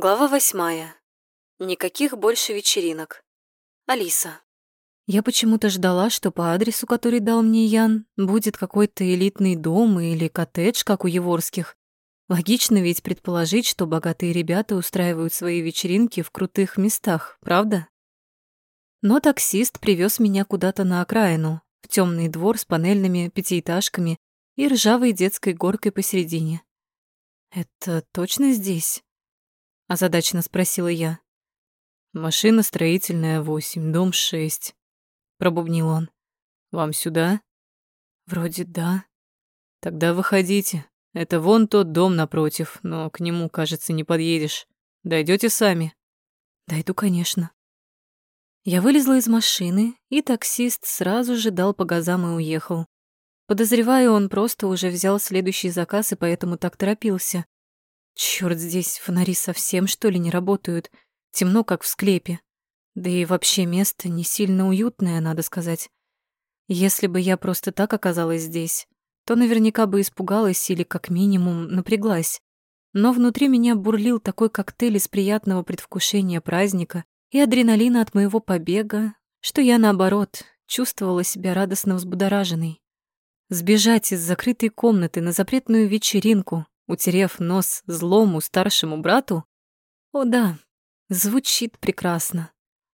Глава восьмая. Никаких больше вечеринок. Алиса. Я почему-то ждала, что по адресу, который дал мне Ян, будет какой-то элитный дом или коттедж, как у Еворских. Логично ведь предположить, что богатые ребята устраивают свои вечеринки в крутых местах, правда? Но таксист привез меня куда-то на окраину, в темный двор с панельными пятиэтажками и ржавой детской горкой посередине. Это точно здесь? Озадаченно спросила я. Машина строительная восемь, дом шесть, пробубнил он. Вам сюда? Вроде да. Тогда выходите. Это вон тот дом напротив, но к нему, кажется, не подъедешь. Дойдете сами? Дойду, конечно. Я вылезла из машины, и таксист сразу же дал по газам и уехал. Подозреваю, он просто уже взял следующий заказ и поэтому так торопился. Чёрт, здесь фонари совсем, что ли, не работают. Темно, как в склепе. Да и вообще место не сильно уютное, надо сказать. Если бы я просто так оказалась здесь, то наверняка бы испугалась или, как минимум, напряглась. Но внутри меня бурлил такой коктейль из приятного предвкушения праздника и адреналина от моего побега, что я, наоборот, чувствовала себя радостно взбудораженной. Сбежать из закрытой комнаты на запретную вечеринку, утерев нос злому старшему брату? О да, звучит прекрасно,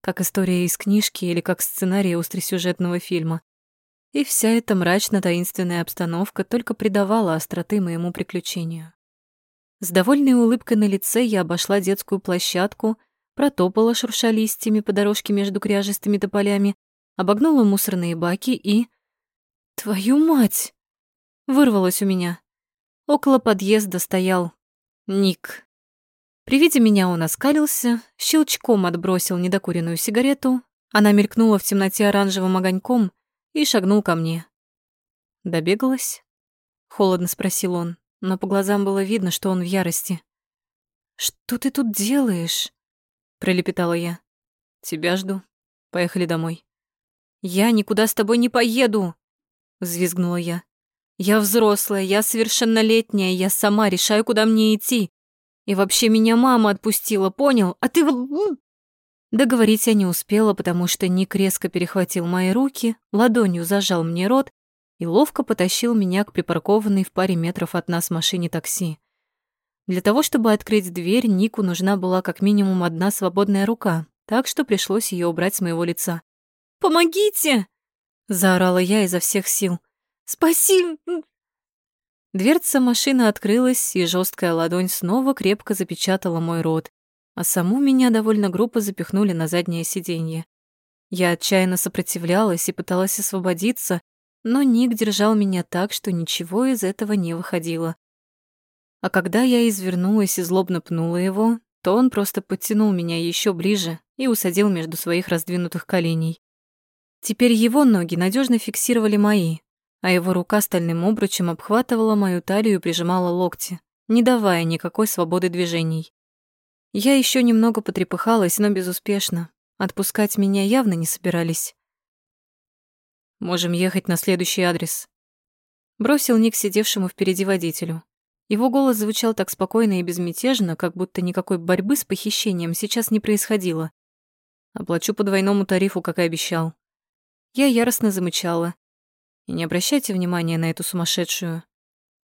как история из книжки или как сценарий остросюжетного фильма. И вся эта мрачно-таинственная обстановка только придавала остроты моему приключению. С довольной улыбкой на лице я обошла детскую площадку, протопала, шурша листьями по дорожке между кряжестыми тополями, обогнула мусорные баки и... «Твою мать!» Вырвалось у меня. Около подъезда стоял Ник. При виде меня он оскалился, щелчком отбросил недокуренную сигарету, она мелькнула в темноте оранжевым огоньком и шагнул ко мне. «Добегалась?» — холодно спросил он, но по глазам было видно, что он в ярости. «Что ты тут делаешь?» — пролепетала я. «Тебя жду. Поехали домой». «Я никуда с тобой не поеду!» — взвизгнула я. Я взрослая, я совершеннолетняя, я сама решаю, куда мне идти. И вообще меня мама отпустила, понял? А ты... Договорить я не успела, потому что Ник резко перехватил мои руки, ладонью зажал мне рот и ловко потащил меня к припаркованной в паре метров от нас машине такси. Для того, чтобы открыть дверь, Нику нужна была как минимум одна свободная рука, так что пришлось ее убрать с моего лица. «Помогите!» — заорала я изо всех сил. Спаси!» Дверца машины открылась, и жесткая ладонь снова крепко запечатала мой рот, а саму меня довольно грубо запихнули на заднее сиденье. Я отчаянно сопротивлялась и пыталась освободиться, но Ник держал меня так, что ничего из этого не выходило. А когда я извернулась и злобно пнула его, то он просто подтянул меня еще ближе и усадил между своих раздвинутых коленей. Теперь его ноги надежно фиксировали мои, а его рука стальным обручем обхватывала мою талию и прижимала локти, не давая никакой свободы движений. Я еще немного потрепыхалась, но безуспешно. Отпускать меня явно не собирались. «Можем ехать на следующий адрес», — бросил Ник сидевшему впереди водителю. Его голос звучал так спокойно и безмятежно, как будто никакой борьбы с похищением сейчас не происходило. «Оплачу по двойному тарифу, как и обещал». Я яростно замычала, и не обращайте внимания на эту сумасшедшую.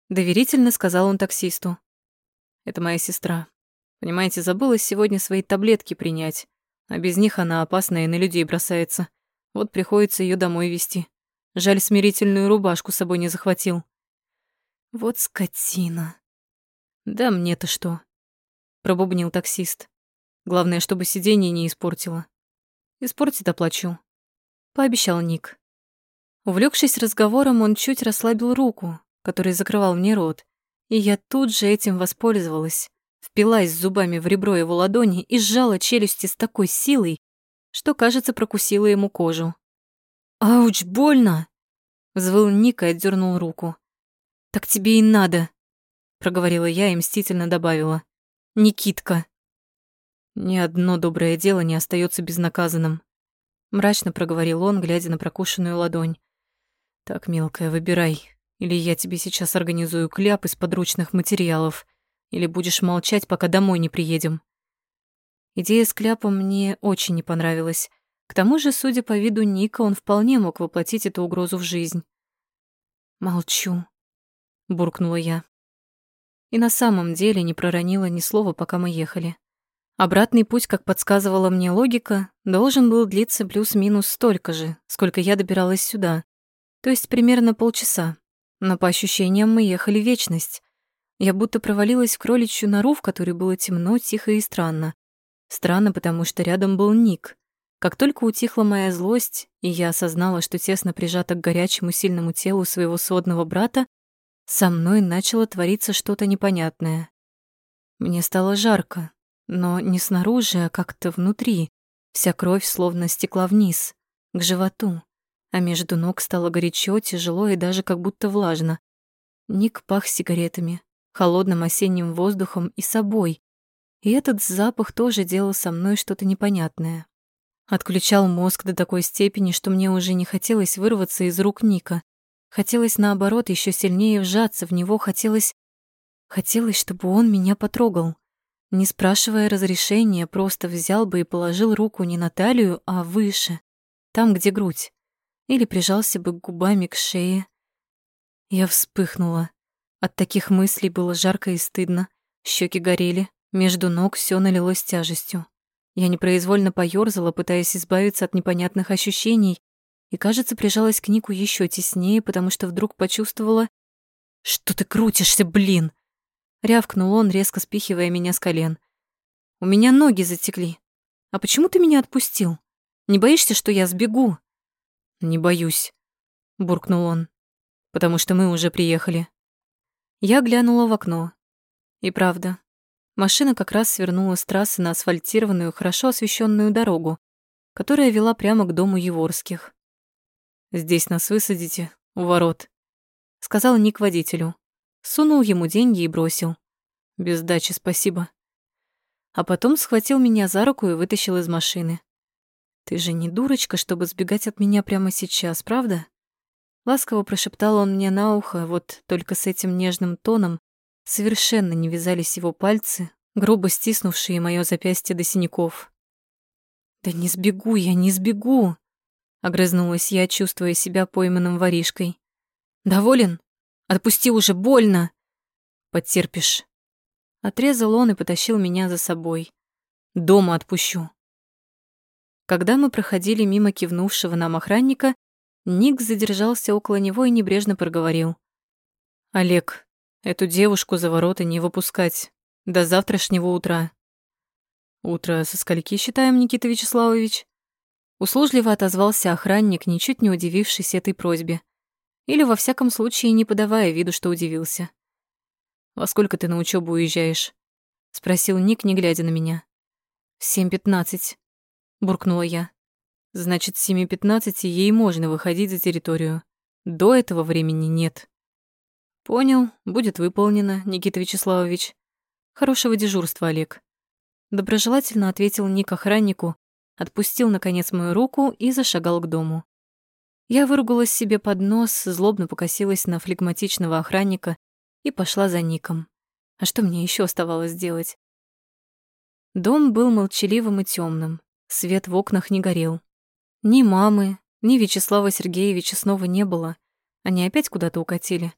Доверительно сказал он таксисту. Это моя сестра. Понимаете, забыла сегодня свои таблетки принять, а без них она опасная и на людей бросается. Вот приходится ее домой вести. Жаль, смирительную рубашку с собой не захватил. Вот скотина. Да мне-то что? Пробубнил таксист. Главное, чтобы сиденье не испортило. Испортит, оплачу. Пообещал Ник. Увлекшись разговором, он чуть расслабил руку, который закрывал мне рот, и я тут же этим воспользовалась, впилась зубами в ребро его ладони и сжала челюсти с такой силой, что, кажется, прокусила ему кожу. «Ауч, больно!» — взвыл Ник и отдернул руку. «Так тебе и надо!» — проговорила я и мстительно добавила. «Никитка!» «Ни одно доброе дело не остается безнаказанным», — мрачно проговорил он, глядя на прокушенную ладонь. Так, мелкая, выбирай. Или я тебе сейчас организую кляп из подручных материалов, или будешь молчать, пока домой не приедем. Идея с кляпом мне очень не понравилась. К тому же, судя по виду Ника, он вполне мог воплотить эту угрозу в жизнь. «Молчу», — буркнула я. И на самом деле не проронила ни слова, пока мы ехали. Обратный путь, как подсказывала мне логика, должен был длиться плюс-минус столько же, сколько я добиралась сюда. То есть примерно полчаса. Но по ощущениям мы ехали вечность. Я будто провалилась в кроличью нору, в которой было темно, тихо и странно. Странно, потому что рядом был Ник. Как только утихла моя злость, и я осознала, что тесно прижата к горячему сильному телу своего сводного брата, со мной начало твориться что-то непонятное. Мне стало жарко, но не снаружи, а как-то внутри. Вся кровь словно стекла вниз, к животу, а между ног стало горячо, тяжело и даже как будто влажно. Ник пах сигаретами, холодным осенним воздухом и собой, и этот запах тоже делал со мной что-то непонятное. Отключал мозг до такой степени, что мне уже не хотелось вырваться из рук Ника. Хотелось, наоборот, еще сильнее вжаться в него, хотелось... Хотелось, чтобы он меня потрогал. Не спрашивая разрешения, просто взял бы и положил руку не на талию, а выше, там, где грудь. Или прижался бы губами к шее. Я вспыхнула. От таких мыслей было жарко и стыдно. Щеки горели, между ног все налилось тяжестью. Я непроизвольно поёрзала, пытаясь избавиться от непонятных ощущений, и, кажется, прижалась к Нику еще теснее, потому что вдруг почувствовала... «Что ты крутишься, блин?» Рявкнул он, резко спихивая меня с колен. «У меня ноги затекли. А почему ты меня отпустил? Не боишься, что я сбегу?» «Не боюсь», — буркнул он, «потому что мы уже приехали». Я глянула в окно. И правда, Машина как раз свернула с трассы на асфальтированную, хорошо освещенную дорогу, которая вела прямо к дому Еворских. «Здесь нас высадите, у ворот», — сказал Ник водителю. Сунул ему деньги и бросил. «Без дачи, спасибо». А потом схватил меня за руку и вытащил из машины. «Ты же не дурочка, чтобы сбегать от меня прямо сейчас, правда?» Ласково прошептал он мне на ухо, вот только с этим нежным тоном, Совершенно не вязались его пальцы, грубо стиснувшие моё запястье до синяков. «Да не сбегу я, не сбегу!» Огрызнулась я, чувствуя себя пойманным воришкой. «Доволен? Отпусти уже, больно!» «Потерпишь!» Отрезал он и потащил меня за собой. «Дома отпущу!» Когда мы проходили мимо кивнувшего нам охранника, Ник задержался около него и небрежно проговорил. «Олег, Эту девушку за ворота не выпускать. До завтрашнего утра. Утро со скольки считаем, Никита Вячеславович? Услужливо отозвался охранник, ничуть не удивившись этой просьбе. Или, во всяком случае, не подавая виду, что удивился. «Во сколько ты на учебу уезжаешь?» — спросил Ник, не глядя на меня. «В семь пятнадцать», — буркнула я. «Значит, с семи пятнадцати ей можно выходить за территорию. До этого времени нет». Понял, будет выполнено, Никита Вячеславович. Хорошего дежурства, Олег. Доброжелательно ответил Ник охраннику, отпустил, наконец, мою руку и зашагал к дому. Я выругалась себе под нос, злобно покосилась на флегматичного охранника и пошла за Ником. А что мне еще оставалось делать? Дом был молчаливым и темным, свет в окнах не горел. Ни мамы, ни Вячеслава Сергеевича снова не было. Они опять куда-то укатили.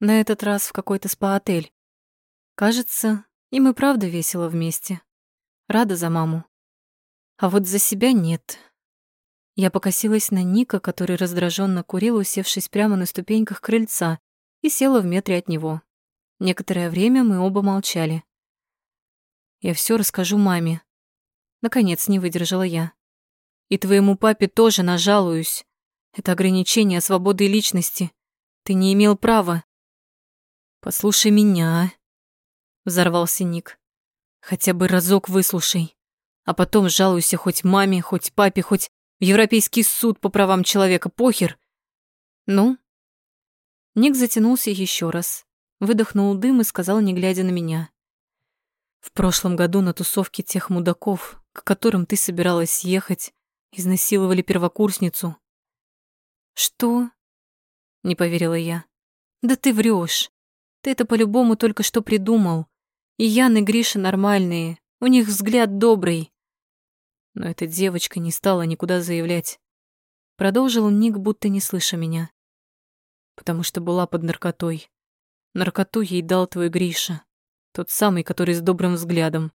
На этот раз в какой-то спа-отель. Кажется, им и правда весело вместе. Рада за маму. А вот за себя нет. Я покосилась на Ника, который раздраженно курил, усевшись прямо на ступеньках крыльца, и села в метре от него. Некоторое время мы оба молчали. Я все расскажу маме. Наконец не выдержала я. И твоему папе тоже нажалуюсь. Это ограничение свободы личности. Ты не имел права. «Послушай меня», — взорвался Ник. «Хотя бы разок выслушай, а потом жалуйся хоть маме, хоть папе, хоть в Европейский суд по правам человека, похер». «Ну?» Ник затянулся еще раз, выдохнул дым и сказал, не глядя на меня. «В прошлом году на тусовке тех мудаков, к которым ты собиралась ехать, изнасиловали первокурсницу». «Что?» — не поверила я. «Да ты врешь. Ты это по-любому только что придумал. И Ян и Гриша нормальные, у них взгляд добрый. Но эта девочка не стала никуда заявлять. Продолжил Ник, будто не слыша меня. Потому что была под наркотой. Наркоту ей дал твой Гриша. Тот самый, который с добрым взглядом.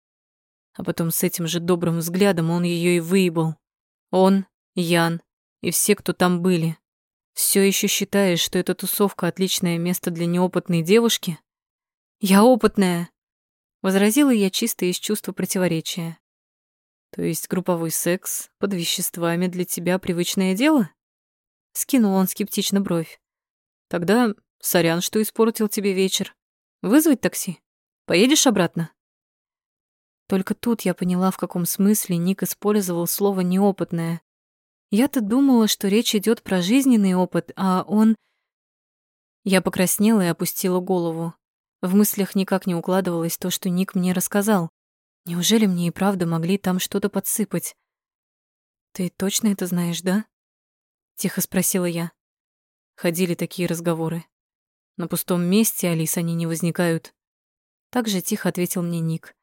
А потом с этим же добрым взглядом он ее и выебал. Он, Ян и все, кто там были. Все еще считаешь, что эта тусовка отличное место для неопытной девушки? Я опытная, возразила я чисто из чувства противоречия. То есть групповой секс под веществами для тебя привычное дело? Скинул он скептично бровь. Тогда сорян, что испортил тебе вечер. Вызвать такси? Поедешь обратно? Только тут я поняла, в каком смысле Ник использовал слово «неопытное». Я-то думала, что речь идет про жизненный опыт, а он... Я покраснела и опустила голову. В мыслях никак не укладывалось то, что Ник мне рассказал. Неужели мне и правда могли там что-то подсыпать? «Ты точно это знаешь, да?» Тихо спросила я. Ходили такие разговоры. На пустом месте, Алис, они не возникают. Так же тихо ответил мне Ник.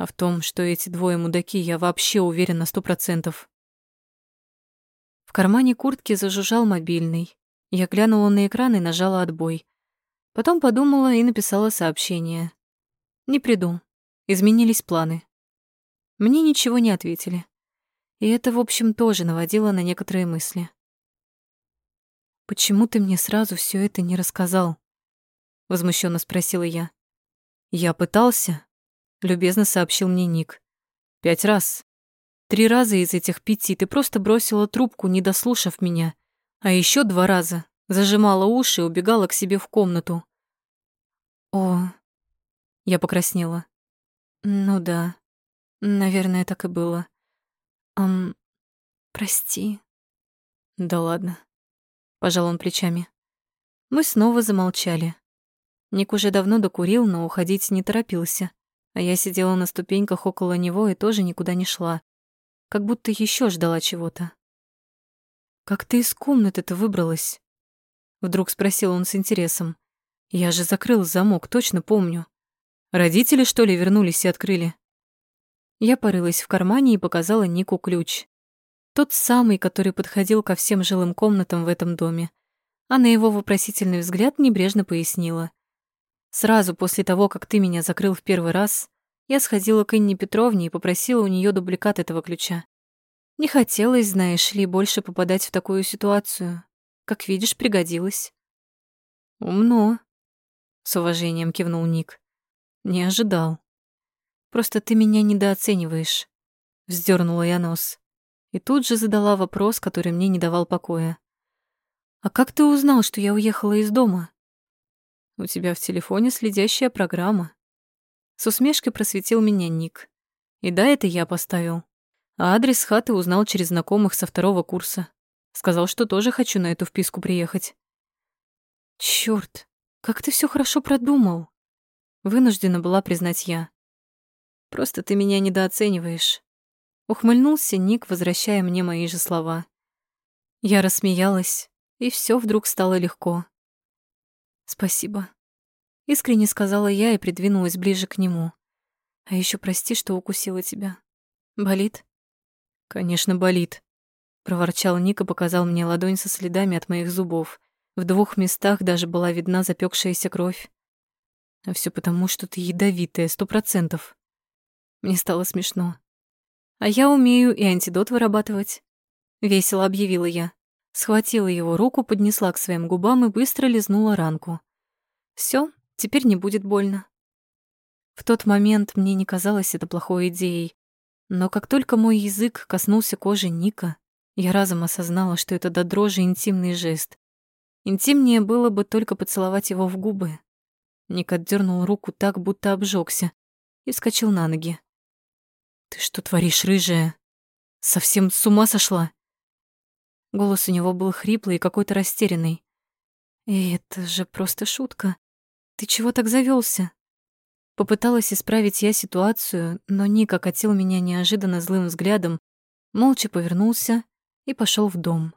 А в том, что эти двое мудаки, я вообще уверен на сто процентов. В кармане куртки зажужжал мобильный. Я глянула на экран и нажала отбой. Потом подумала и написала сообщение. «Не приду. Изменились планы». Мне ничего не ответили. И это, в общем, тоже наводило на некоторые мысли. «Почему ты мне сразу все это не рассказал?» Возмущенно спросила я. «Я пытался», — любезно сообщил мне Ник. «Пять раз. Три раза из этих пяти ты просто бросила трубку, не дослушав меня, а еще два раза зажимала уши и убегала к себе в комнату. О, я покраснела. Ну да, наверное, так и было. Ам, прости. Да ладно. Пожал он плечами. Мы снова замолчали. Ник уже давно докурил, но уходить не торопился, а я сидела на ступеньках около него и тоже никуда не шла как будто еще ждала чего-то. «Как ты из комнаты-то выбралась?» Вдруг спросил он с интересом. «Я же закрыл замок, точно помню. Родители, что ли, вернулись и открыли?» Я порылась в кармане и показала Нику ключ. Тот самый, который подходил ко всем жилым комнатам в этом доме. А на его вопросительный взгляд небрежно пояснила. «Сразу после того, как ты меня закрыл в первый раз, я сходила к Инне Петровне и попросила у нее дубликат этого ключа. Не хотелось, знаешь ли, больше попадать в такую ситуацию. Как видишь, пригодилось. Умно, с уважением кивнул Ник. Не ожидал. Просто ты меня недооцениваешь, вздернула я нос. И тут же задала вопрос, который мне не давал покоя. А как ты узнал, что я уехала из дома? У тебя в телефоне следящая программа. С усмешкой просветил меня Ник. И да, это я поставил. А адрес хаты узнал через знакомых со второго курса. Сказал, что тоже хочу на эту вписку приехать. Чёрт, как ты все хорошо продумал. Вынуждена была признать я. Просто ты меня недооцениваешь. Ухмыльнулся Ник, возвращая мне мои же слова. Я рассмеялась, и все вдруг стало легко. Спасибо. Искренне сказала я и придвинулась ближе к нему. А еще прости, что укусила тебя. Болит? Конечно, болит. Проворчал Ник и показал мне ладонь со следами от моих зубов. В двух местах даже была видна запекшаяся кровь. А все потому, что ты ядовитая, сто процентов. Мне стало смешно. А я умею и антидот вырабатывать. Весело объявила я. Схватила его руку, поднесла к своим губам и быстро лизнула ранку. Все, Теперь не будет больно. В тот момент мне не казалось это плохой идеей, но как только мой язык коснулся кожи Ника, я разом осознала, что это до дрожи интимный жест. Интимнее было бы только поцеловать его в губы. Ник отдернул руку так, будто обжегся, и вскочил на ноги. «Ты что творишь, рыжая? Совсем с ума сошла?» Голос у него был хриплый и какой-то растерянный. И это же просто шутка. Ты чего так завелся? Попыталась исправить я ситуацию, но Ник окатил меня неожиданно злым взглядом, молча повернулся и пошел в дом.